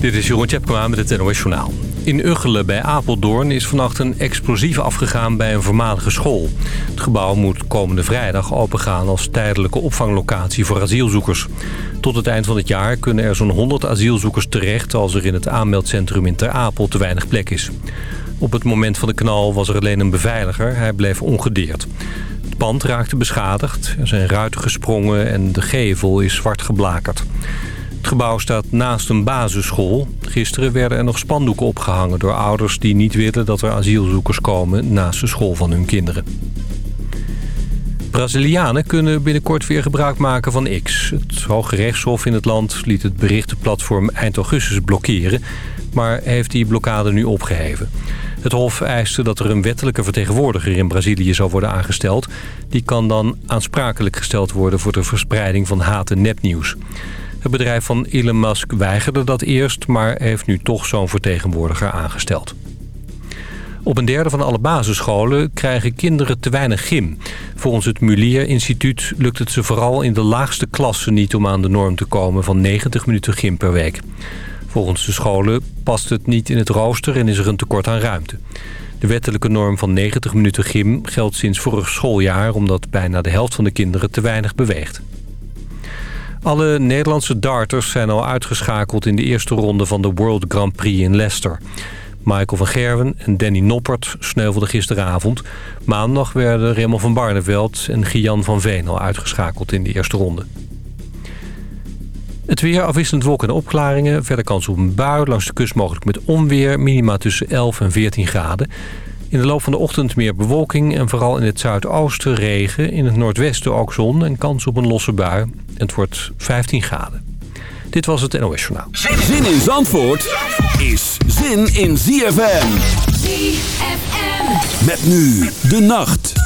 Dit is Jeroen Tjepkema met het NOS Journaal. In Uggelen bij Apeldoorn is vannacht een explosief afgegaan bij een voormalige school. Het gebouw moet komende vrijdag opengaan als tijdelijke opvanglocatie voor asielzoekers. Tot het eind van het jaar kunnen er zo'n 100 asielzoekers terecht... als er in het aanmeldcentrum in Ter Apel te weinig plek is. Op het moment van de knal was er alleen een beveiliger. Hij bleef ongedeerd. Het pand raakte beschadigd, er zijn ruiten gesprongen en de gevel is zwart geblakerd. Het gebouw staat naast een basisschool. Gisteren werden er nog spandoeken opgehangen door ouders die niet willen dat er asielzoekers komen naast de school van hun kinderen. Brazilianen kunnen binnenkort weer gebruik maken van X. Het Hoge Rechtshof in het land liet het berichtenplatform eind augustus blokkeren... maar heeft die blokkade nu opgeheven. Het Hof eiste dat er een wettelijke vertegenwoordiger in Brazilië zou worden aangesteld. Die kan dan aansprakelijk gesteld worden voor de verspreiding van haat- en nepnieuws. Het bedrijf van Elon Musk weigerde dat eerst... maar heeft nu toch zo'n vertegenwoordiger aangesteld. Op een derde van alle basisscholen krijgen kinderen te weinig gym. Volgens het Mulier Instituut lukt het ze vooral in de laagste klassen niet... om aan de norm te komen van 90 minuten gym per week. Volgens de scholen past het niet in het rooster en is er een tekort aan ruimte. De wettelijke norm van 90 minuten gym geldt sinds vorig schooljaar... omdat bijna de helft van de kinderen te weinig beweegt. Alle Nederlandse darters zijn al uitgeschakeld in de eerste ronde van de World Grand Prix in Leicester. Michael van Gerwen en Danny Noppert sneuvelden gisteravond. Maandag werden Raymond van Barneveld en Gian van Veen al uitgeschakeld in de eerste ronde. Het weer afwisselend wolken en opklaringen. Verder kans op een bui. Langs de kust mogelijk met onweer. Minima tussen 11 en 14 graden. In de loop van de ochtend meer bewolking en vooral in het zuidoosten regen. In het noordwesten ook zon en kans op een losse bui. Het wordt 15 graden. Dit was het NOS Journaal. Zin in Zandvoort is zin in ZFM. ZFM. Met nu de nacht.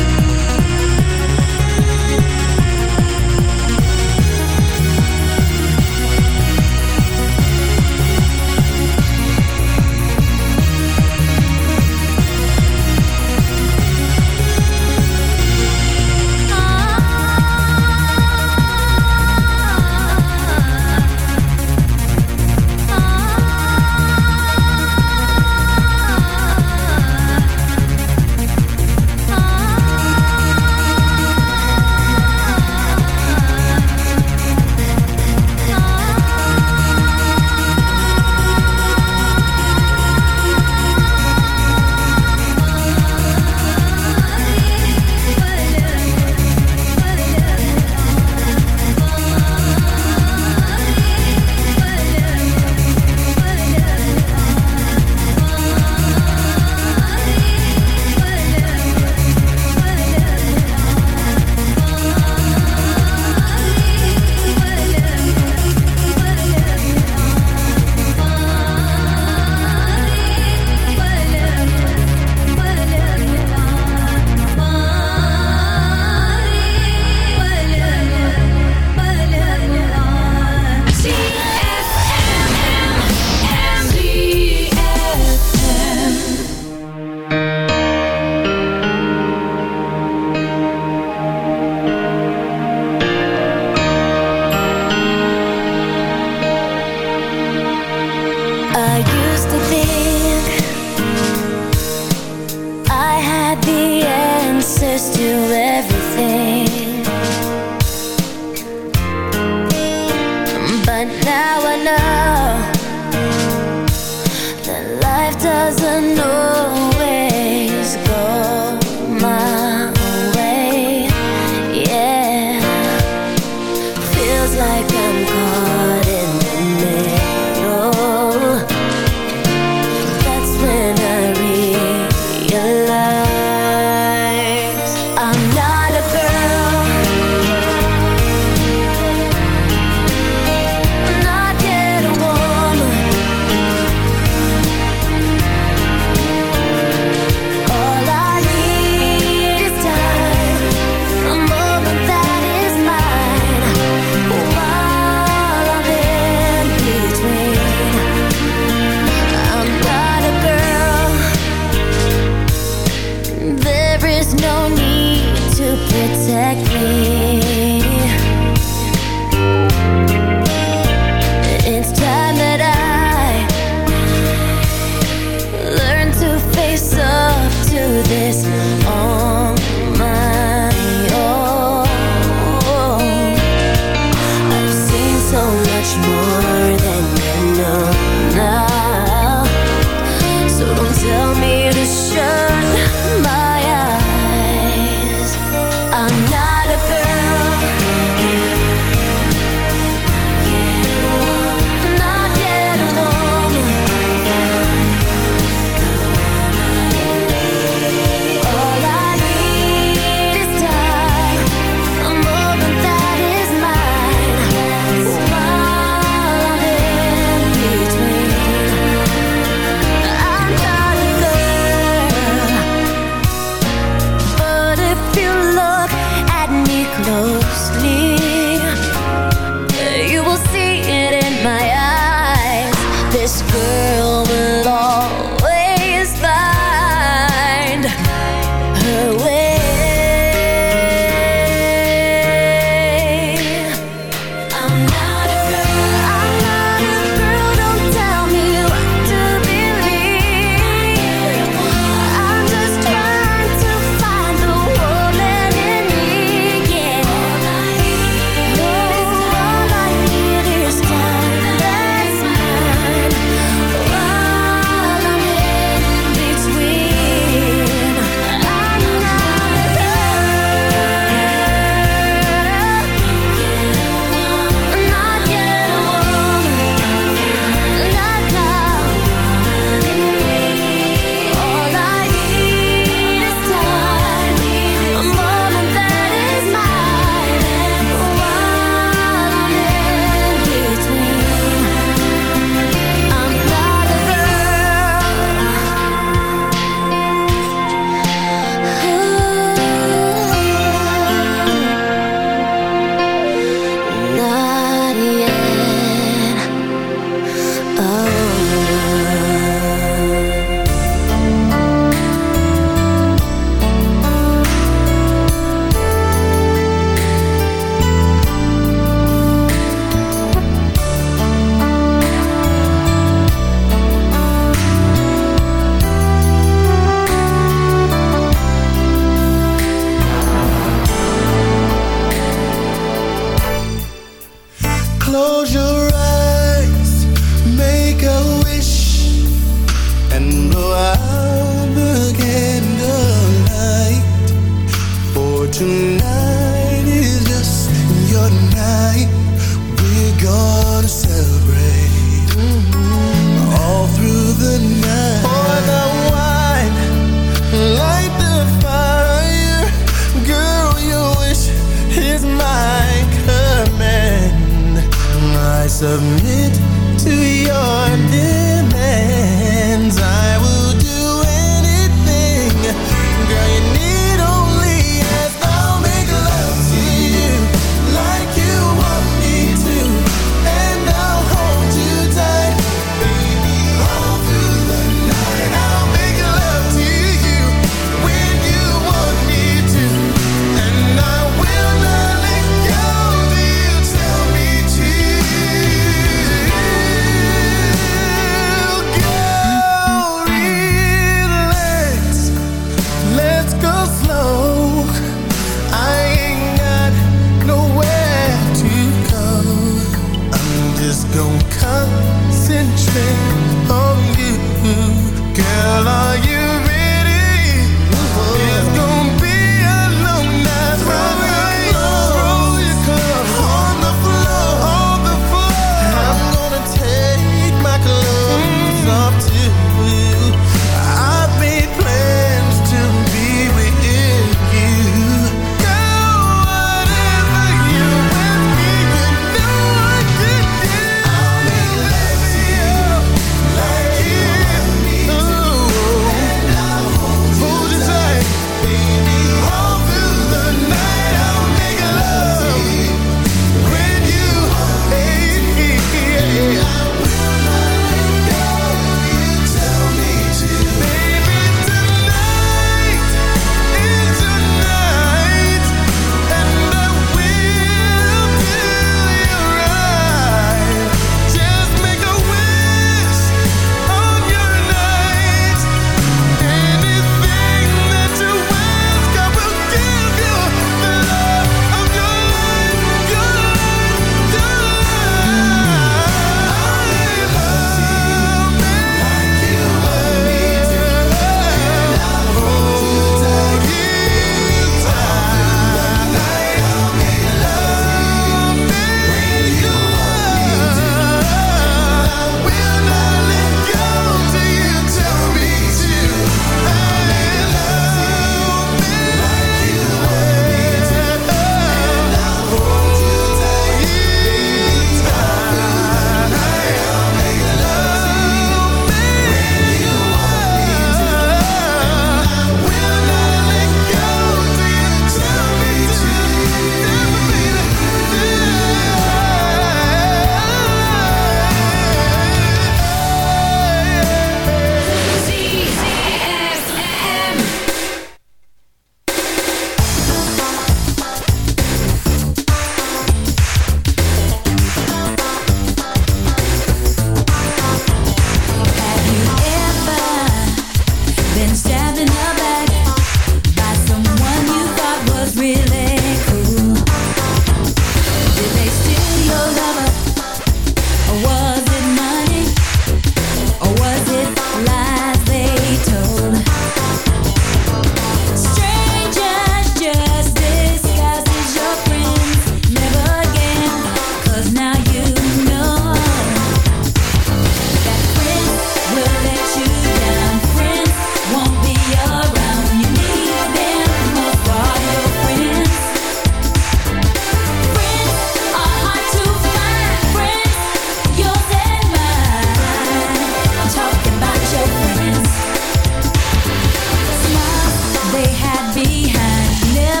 He had never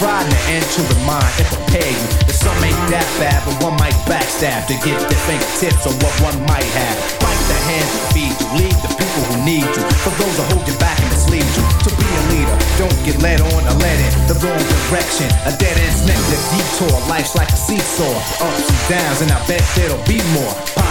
pride in the end to the mind if I pay you. If some ain't that bad, but one might backstab to get their fingertips on what one might have. Bite the hands to feed you, lead the people who need you. For those who hold you back and mislead you. To be a leader, don't get led on or led in the wrong direction. A dead end's next the detour. Life's like a seesaw, ups and downs, and I bet there'll be more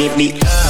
Give me up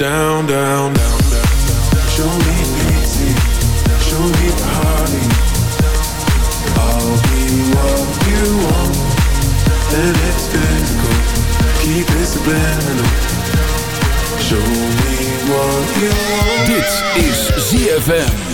down, down, down, down. Show me pity, show me honey. I'll be what you want, and it's physical. Keep it subliminal. Show me what you want. Dit is ZFM.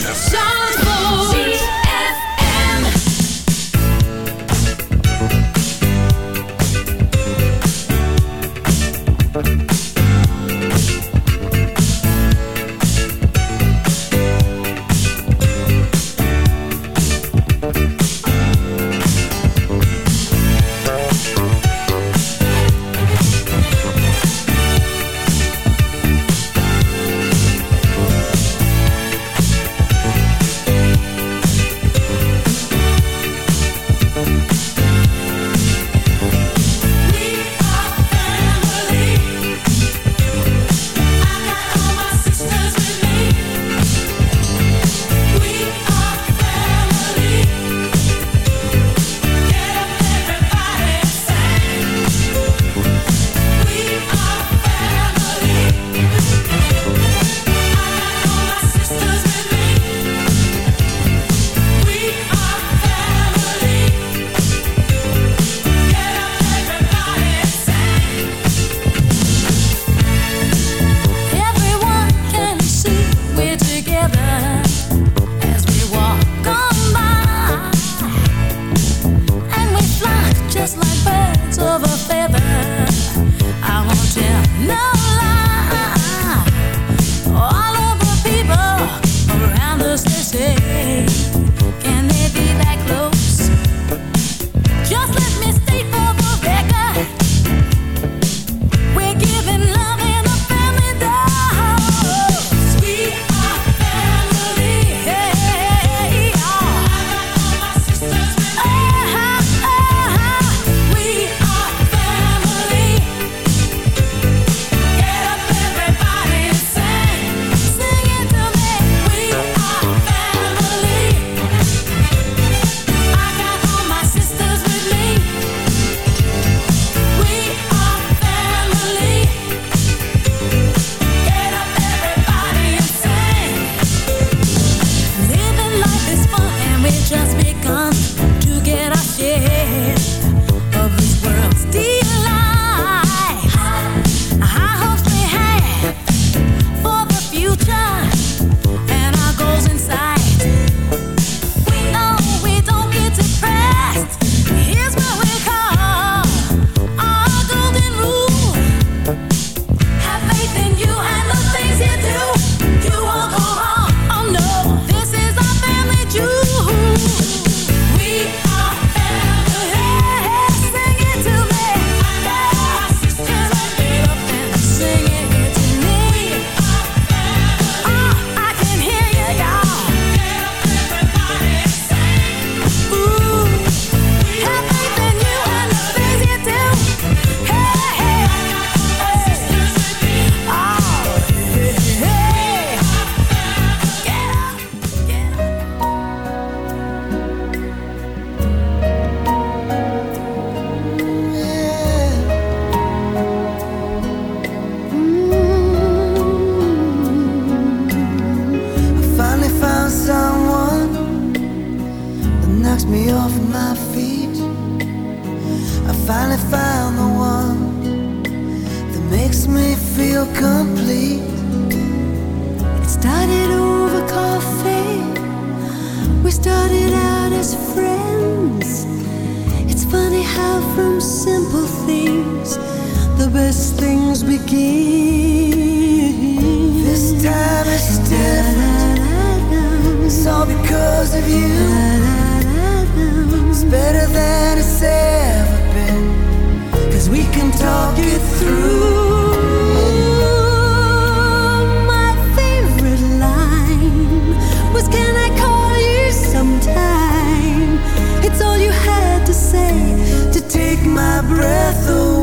finally found the one that makes me feel complete. It started over coffee. We started out as friends. It's funny how from simple things the best things begin. This time it's different. It's all because of you. It's better than it's ever happen. Cause we can talk it through. My favorite line was can I call you sometime? It's all you had to say to take my breath away.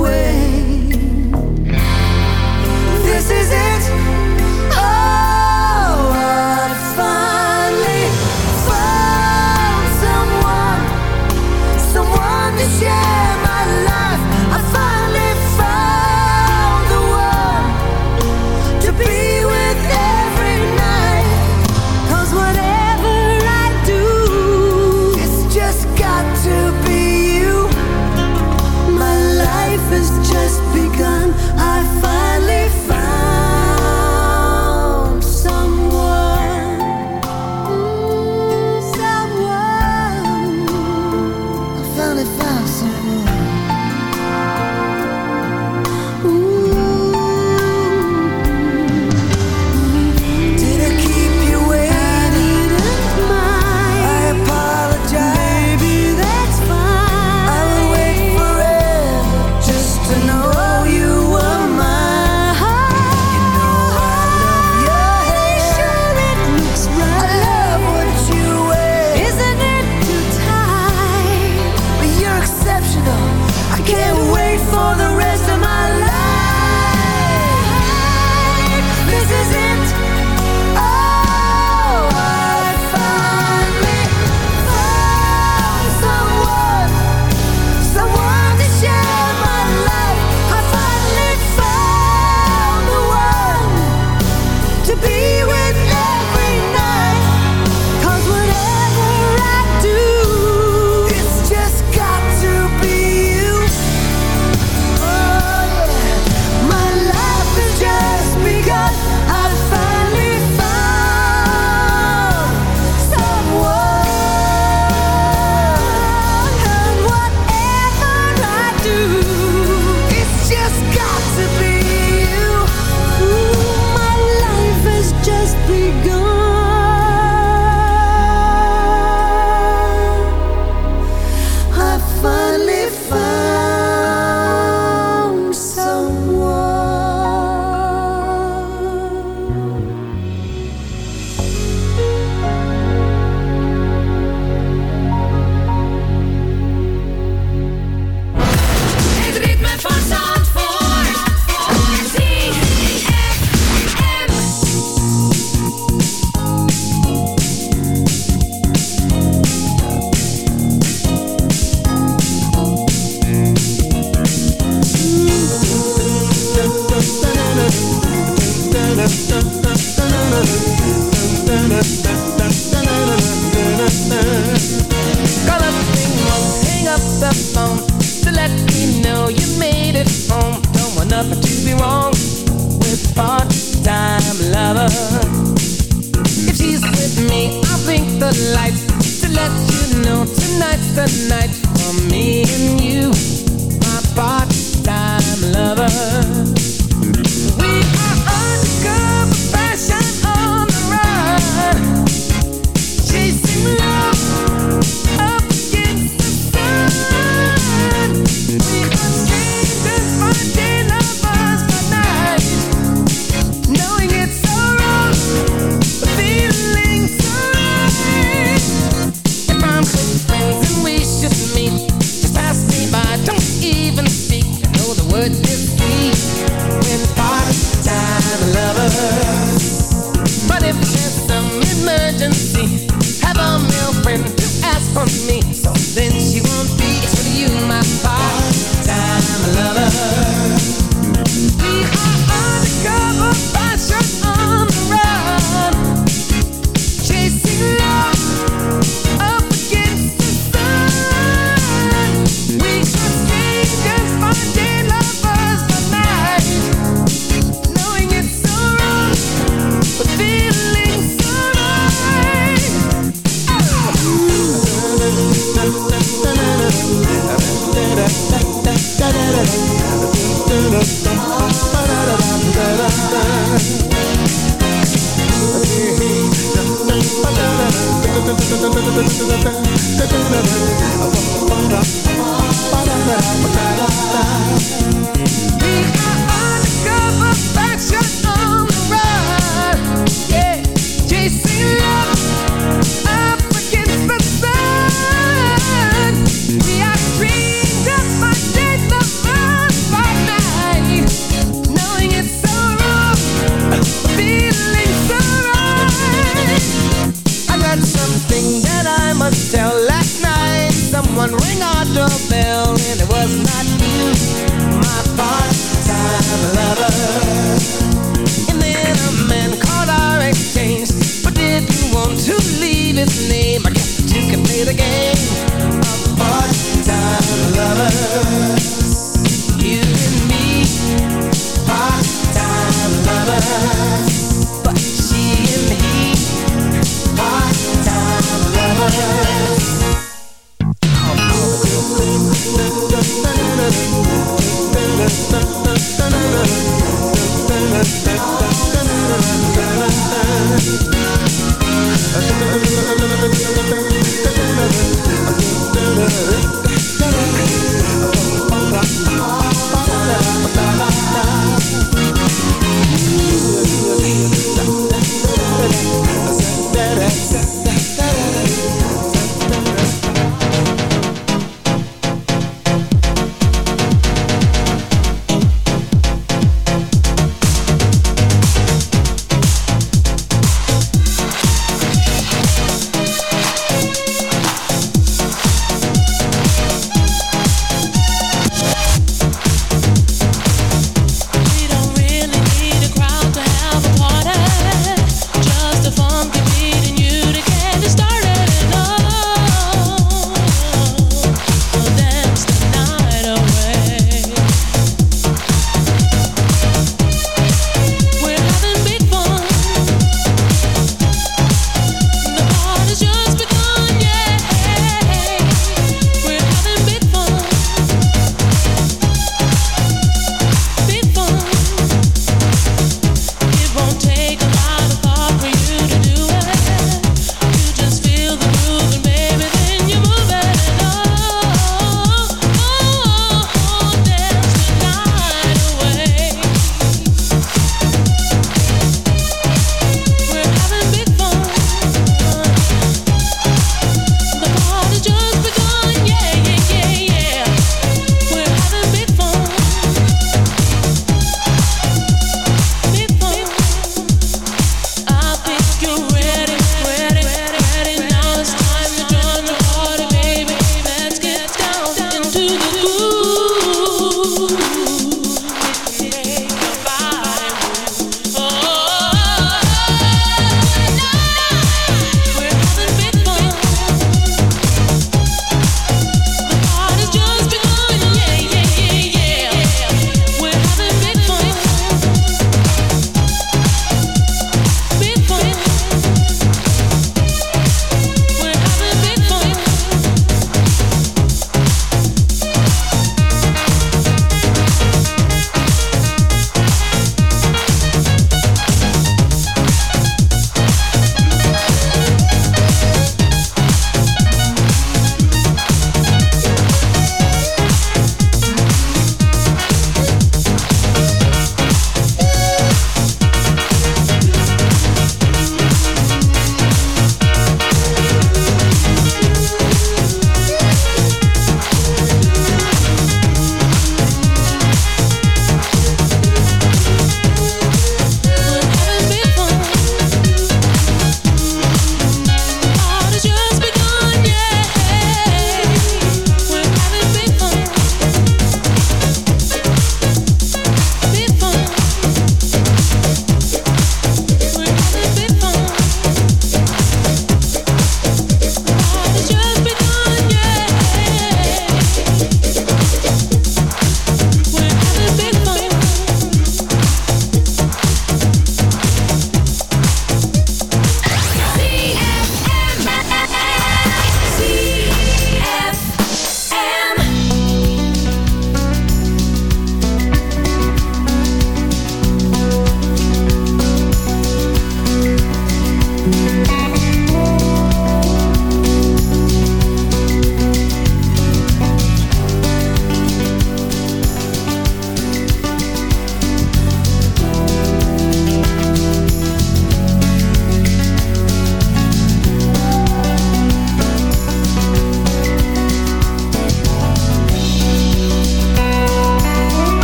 you made it home. Don't want nothing to be wrong with part-time lover. If she's with me, I'll blink the lights to let you know tonight's the night for me and you, my part-time lover.